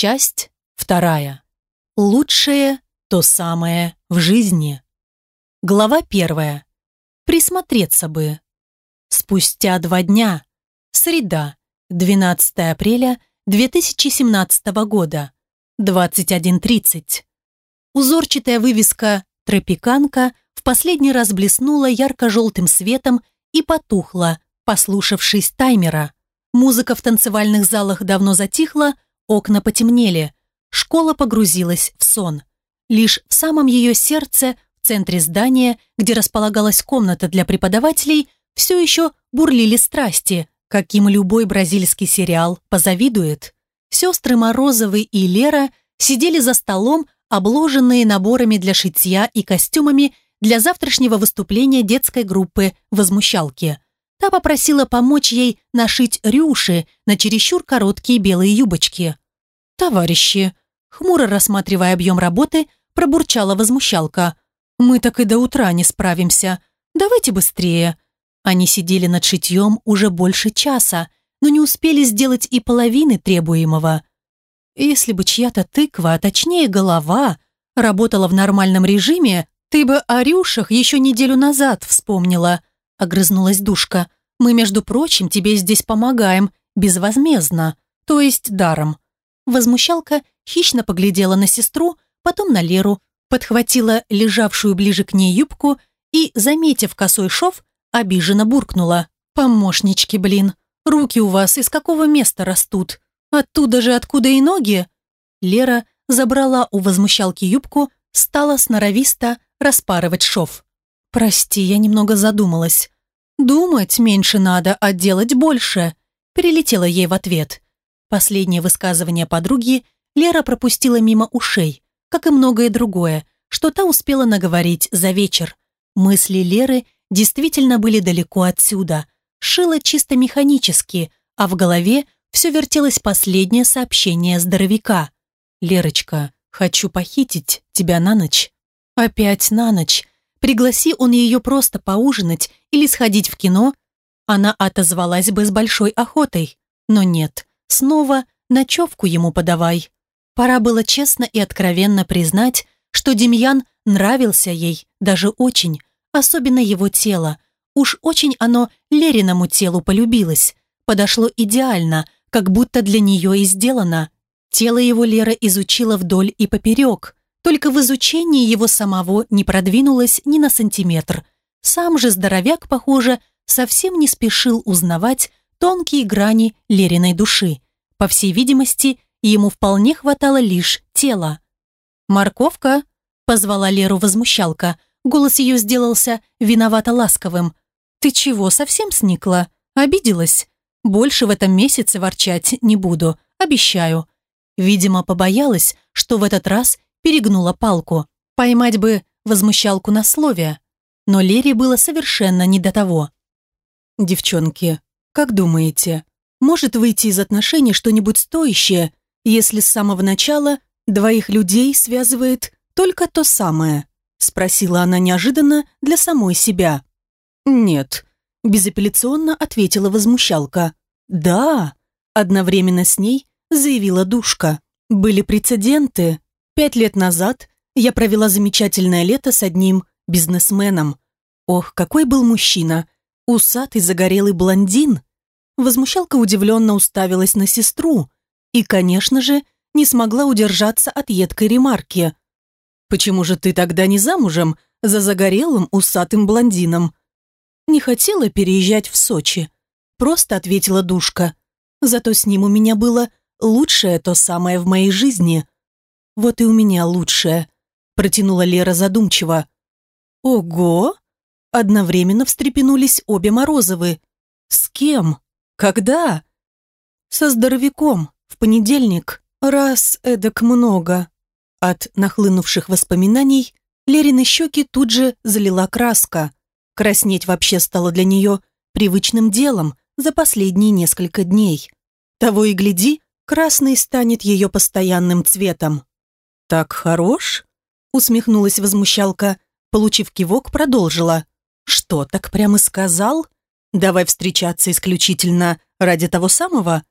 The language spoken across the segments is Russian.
Часть вторая. Лучшее то самое в жизни. Глава первая. Присмотреться бы. Спустя два дня. Среда, 12 апреля 2017 года. 21.30. Узорчатая вывеска «Тропиканка» в последний раз блеснула ярко-желтым светом и потухла, послушавшись таймера. Музыка в танцевальных залах давно затихла, окна потемнели. Школа погрузилась в сон. Лишь в самом ее сердце, в центре здания, где располагалась комната для преподавателей, все еще бурлили страсти, каким любой бразильский сериал позавидует. Сестры Морозовы и Лера сидели за столом, обложенные наборами для шитья и костюмами для завтрашнего выступления детской группы «Возмущалки». Та попросила помочь ей нашить рюши на чересчур короткие белые юбочки. «Товарищи», хмуро рассматривая объем работы, пробурчала возмущалка. «Мы так и до утра не справимся. Давайте быстрее». Они сидели над шитьем уже больше часа, но не успели сделать и половины требуемого. Если бы чья-то тыква, а точнее голова, работала в нормальном режиме, ты бы о рюшах еще неделю назад вспомнила, огрызнулась душка. Мы, между прочим, тебе здесь помогаем, безвозмездно, то есть даром. Возмущалка хищно поглядела на сестру, потом на Леру, подхватила лежавшую ближе к ней юбку и, заметив косой шов, обиженно буркнула. «Помощнички, блин, руки у вас из какого места растут? Оттуда же, откуда и ноги?» Лера забрала у возмущалки юбку, стала сноровисто распарывать шов. «Прости, я немного задумалась. Думать меньше надо, а делать больше», перелетела ей в ответ. Последнее высказывание подруги Лера пропустила мимо ушей, как и многое другое, что та успела наговорить за вечер. Мысли Леры действительно были далеко отсюда. Шила чисто механически, а в голове все вертелось последнее сообщение здоровяка. «Лерочка, хочу похитить тебя на ночь». Опять на ночь. Пригласи он ее просто поужинать или сходить в кино, она отозвалась бы с большой охотой. Но нет, снова ночевку ему подавай. Пора было честно и откровенно признать, что Демьян нравился ей, даже очень, особенно его тело. Уж очень оно Лериному телу полюбилось. Подошло идеально, как будто для нее и сделано. Тело его Лера изучила вдоль и поперек. Только в изучении его самого не продвинулось ни на сантиметр. Сам же здоровяк, похоже, совсем не спешил узнавать тонкие грани Лериной души. По всей видимости, ему вполне хватало лишь тела. «Морковка?» – позвала Леру возмущалка. Голос ее сделался виновато ласковым. «Ты чего, совсем сникла? Обиделась? Больше в этом месяце ворчать не буду, обещаю». Видимо, побоялась, что в этот раз перегнула палку. Поймать бы возмущалку на слове. Но Лере было совершенно не до того. «Девчонки, как думаете, может выйти из отношений что-нибудь стоящее, если с самого начала двоих людей связывает только то самое?» Спросила она неожиданно для самой себя. «Нет», – безапелляционно ответила возмущалка. «Да», – одновременно с ней заявила душка. «Были прецеденты. Пять лет назад я провела замечательное лето с одним бизнесменом. Ох, какой был мужчина! Усатый загорелый блондин!» Возмущалка удивленно уставилась на сестру и, конечно же, не смогла удержаться от едкой ремарки. «Почему же ты тогда не замужем за загорелым усатым блондином?» «Не хотела переезжать в Сочи», – просто ответила душка. «Зато с ним у меня было лучшее то самое в моей жизни». «Вот и у меня лучшее», – протянула Лера задумчиво. «Ого!» – одновременно встрепенулись обе Морозовы. «С кем? Когда?» «Со здоровяком, в понедельник. Раз эдак много». От нахлынувших воспоминаний Лерины щеки тут же залила краска. Краснеть вообще стало для нее привычным делом за последние несколько дней. Того и гляди, красный станет ее постоянным цветом. «Так хорош?» — усмехнулась возмущалка. Получив кивок, продолжила. «Что, так прямо сказал? Давай встречаться исключительно ради того самого?»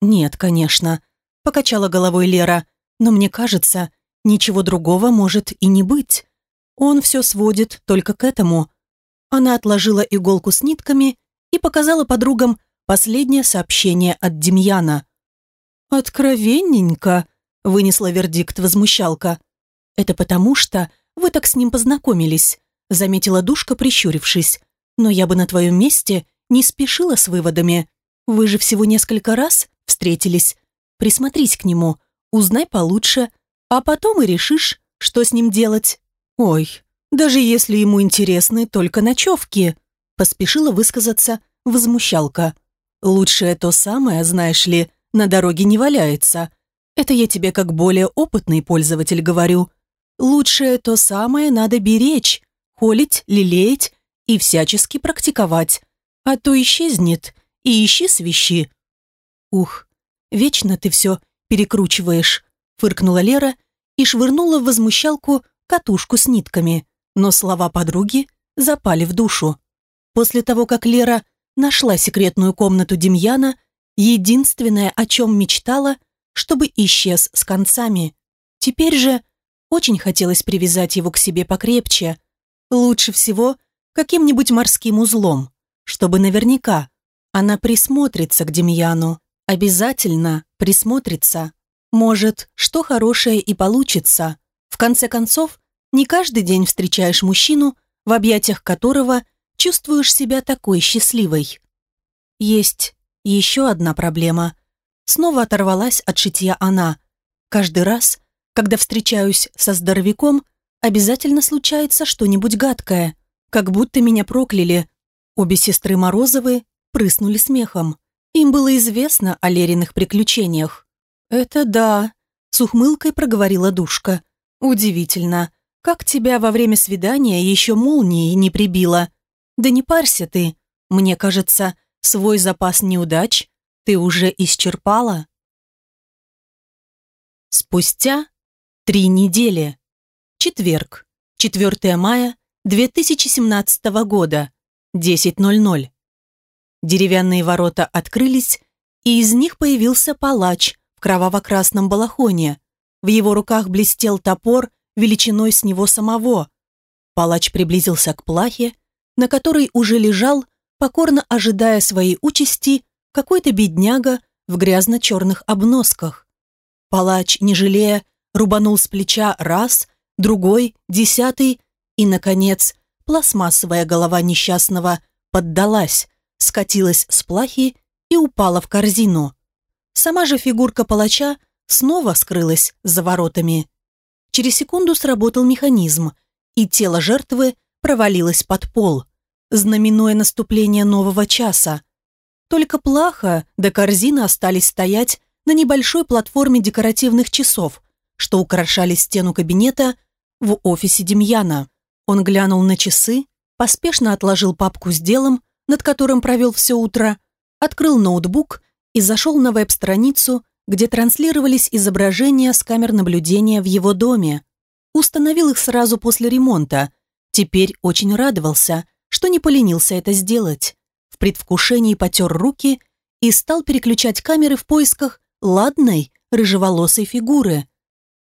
«Нет, конечно. – покачала головой Лера. «Но мне кажется, ничего другого может и не быть. Он все сводит только к этому». Она отложила иголку с нитками и показала подругам последнее сообщение от Демьяна. «Откровенненько», – вынесла вердикт возмущалка. «Это потому что вы так с ним познакомились», – заметила Душка, прищурившись. «Но я бы на твоем месте не спешила с выводами. Вы же всего несколько раз встретились. Присмотрись к нему, узнай получше, а потом и решишь, что с ним делать. Ой, даже если ему интересны только ночевки, поспешила высказаться возмущалка. Лучшее то самое, знаешь ли, на дороге не валяется. Это я тебе как более опытный пользователь говорю. Лучшее то самое надо беречь, холить, лелеять и всячески практиковать. А то исчезнет, и ищи свищи. Ух, вечно ты все перекручиваешь, фыркнула Лера и швырнула в возмущалку катушку с нитками, но слова подруги запали в душу. После того, как Лера нашла секретную комнату Демьяна, единственное, о чем мечтала, чтобы исчез с концами. Теперь же очень хотелось привязать его к себе покрепче, лучше всего каким-нибудь морским узлом, чтобы наверняка она присмотрится к Демьяну, обязательно присмотрится. Может, что хорошее и получится. В конце концов, не каждый день встречаешь мужчину, в объятиях которого чувствуешь себя такой счастливой. Есть еще одна проблема. Снова оторвалась от шитья она. Каждый раз, когда встречаюсь со здоровяком, обязательно случается что-нибудь гадкое, как будто меня прокляли. Обе сестры Морозовы прыснули смехом. Им было известно о Лериных приключениях. «Это да», — с ухмылкой проговорила душка. «Удивительно, как тебя во время свидания еще молнией не прибило? Да не парься ты, мне кажется, свой запас неудач ты уже исчерпала». Спустя три недели. Четверг, 4 мая 2017 года, 10.00. Деревянные ворота открылись, и из них появился палач в кроваво-красном балахоне. В его руках блестел топор величиной с него самого. Палач приблизился к плахе, на которой уже лежал, покорно ожидая своей участи, какой-то бедняга в грязно-черных обносках. Палач, не жалея, рубанул с плеча раз, другой, десятый, и, наконец, пластмассовая голова несчастного поддалась, скатилась с плахи и упала в корзину. Сама же фигурка палача снова скрылась за воротами. Через секунду сработал механизм, и тело жертвы провалилось под пол, знаменуя наступление нового часа. Только плаха да корзина остались стоять на небольшой платформе декоративных часов, что украшали стену кабинета в офисе Демьяна. Он глянул на часы, поспешно отложил папку с делом, над которым провел все утро, открыл ноутбук и зашел на веб-страницу, где транслировались изображения с камер наблюдения в его доме. Установил их сразу после ремонта. Теперь очень радовался, что не поленился это сделать. Предвкушении потер руки и стал переключать камеры в поисках ладной, рыжеволосой фигуры.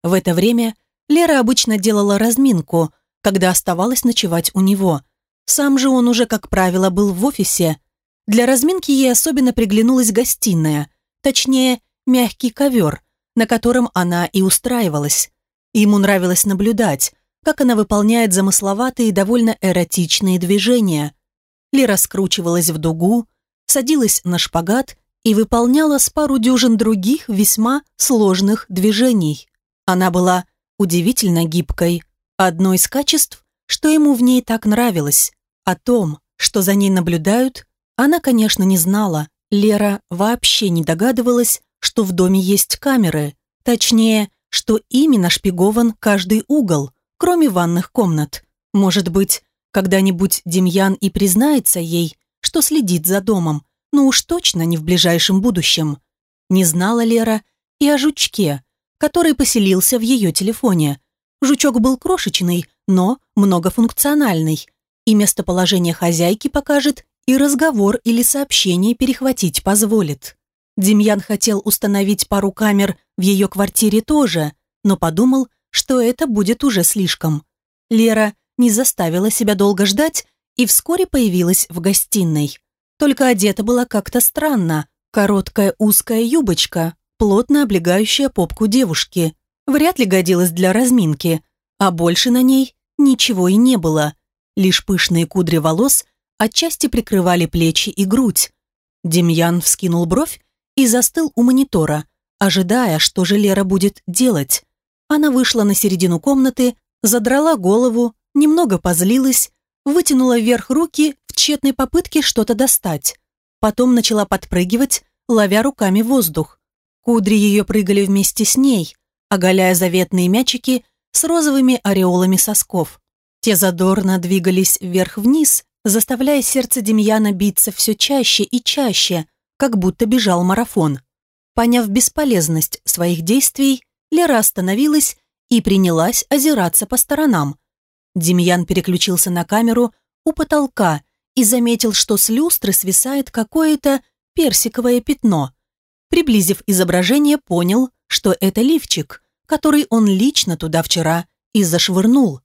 В это время Лера обычно делала разминку, когда оставалась ночевать у него – сам же он уже, как правило, был в офисе. Для разминки ей особенно приглянулась гостиная, точнее, мягкий ковер, на котором она и устраивалась. Ему нравилось наблюдать, как она выполняет замысловатые и довольно эротичные движения. Лера скручивалась в дугу, садилась на шпагат и выполняла с пару дюжин других весьма сложных движений. Она была удивительно гибкой. Одно из качеств, что ему в ней так нравилось. О том, что за ней наблюдают, она, конечно, не знала. Лера вообще не догадывалась, что в доме есть камеры. Точнее, что ими нашпигован каждый угол, кроме ванных комнат. Может быть, когда-нибудь Демьян и признается ей, что следит за домом, но уж точно не в ближайшем будущем. Не знала Лера и о жучке, который поселился в ее телефоне. Жучок был крошечный, но многофункциональный – и местоположение хозяйки покажет, и разговор или сообщение перехватить позволит. Демьян хотел установить пару камер в ее квартире тоже, но подумал, что это будет уже слишком. Лера не заставила себя долго ждать и вскоре появилась в гостиной. Только одета была как-то странно. Короткая узкая юбочка, плотно облегающая попку девушки. Вряд ли годилась для разминки, а больше на ней ничего и не было. Лишь пышные кудри волос отчасти прикрывали плечи и грудь. Демьян вскинул бровь и застыл у монитора, ожидая, что же Лера будет делать. Она вышла на середину комнаты, задрала голову, немного позлилась, вытянула вверх руки в тщетной попытке что-то достать. Потом начала подпрыгивать, ловя руками воздух. Кудри ее прыгали вместе с ней, оголяя заветные мячики с розовыми ореолами сосков. Те задорно двигались вверх-вниз, заставляя сердце Демьяна биться все чаще и чаще, как будто бежал марафон. Поняв бесполезность своих действий, Лера остановилась и принялась озираться по сторонам. Демьян переключился на камеру у потолка и заметил, что с люстры свисает какое-то персиковое пятно. Приблизив изображение, понял, что это лифчик, который он лично туда вчера и зашвырнул.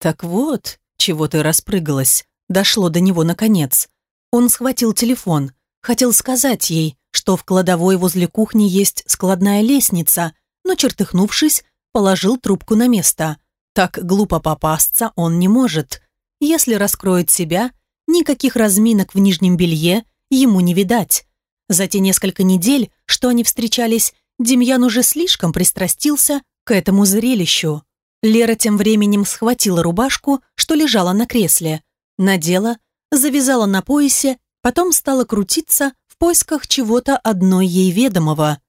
«Так вот, чего ты распрыгалась», дошло до него наконец. Он схватил телефон, хотел сказать ей, что в кладовой возле кухни есть складная лестница, но, чертыхнувшись, положил трубку на место. Так глупо попасться он не может. Если раскроет себя, никаких разминок в нижнем белье ему не видать. За те несколько недель, что они встречались, Демьян уже слишком пристрастился к этому зрелищу. Лера тем временем схватила рубашку, что лежала на кресле, надела, завязала на поясе, потом стала крутиться в поисках чего-то одной ей ведомого.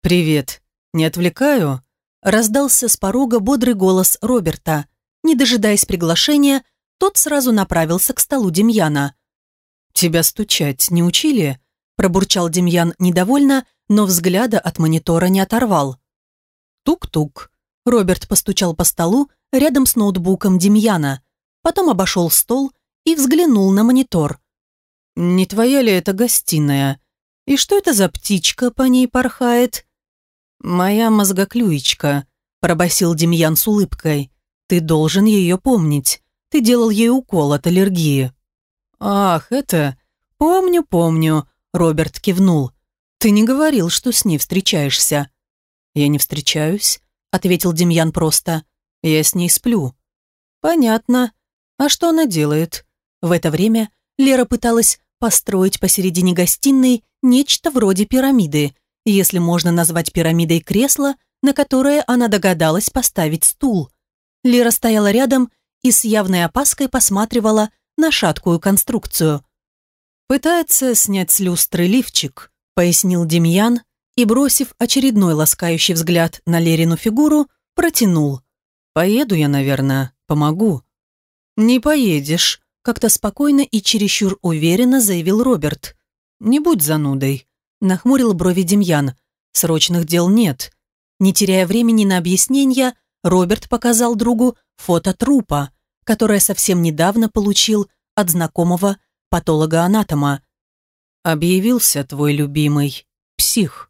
«Привет, не отвлекаю?» Раздался с порога бодрый голос Роберта. Не дожидаясь приглашения, тот сразу направился к столу Демьяна. «Тебя стучать не учили?» пробурчал Демьян недовольно, но взгляда от монитора не оторвал. Тук-тук. Роберт постучал по столу рядом с ноутбуком Демьяна, потом обошел стол и взглянул на монитор. «Не твоя ли это гостиная? И что это за птичка по ней порхает?» «Моя мозгоклюечка», – пробасил Демьян с улыбкой. «Ты должен ее помнить. Ты делал ей укол от аллергии». «Ах, это...» «Помню, помню», – Роберт кивнул. «Ты не говорил, что с ней встречаешься». «Я не встречаюсь», — ответил Демьян просто. «Я с ней сплю». «Понятно. А что она делает?» В это время Лера пыталась построить посередине гостиной нечто вроде пирамиды, если можно назвать пирамидой кресло, на которое она догадалась поставить стул. Лера стояла рядом и с явной опаской посматривала на шаткую конструкцию. «Пытается снять с люстры лифчик», пояснил Демьян и, бросив очередной ласкающий взгляд на Лерину фигуру, протянул. «Поеду я, наверное, помогу». «Не поедешь», — как-то спокойно и чересчур уверенно заявил Роберт. «Не будь занудой», — нахмурил брови Демьян. «Срочных дел нет». Не теряя времени на объяснения, Роберт показал другу фото трупа, которое совсем недавно получил от знакомого патолога-анатома. «Объявился твой любимый псих».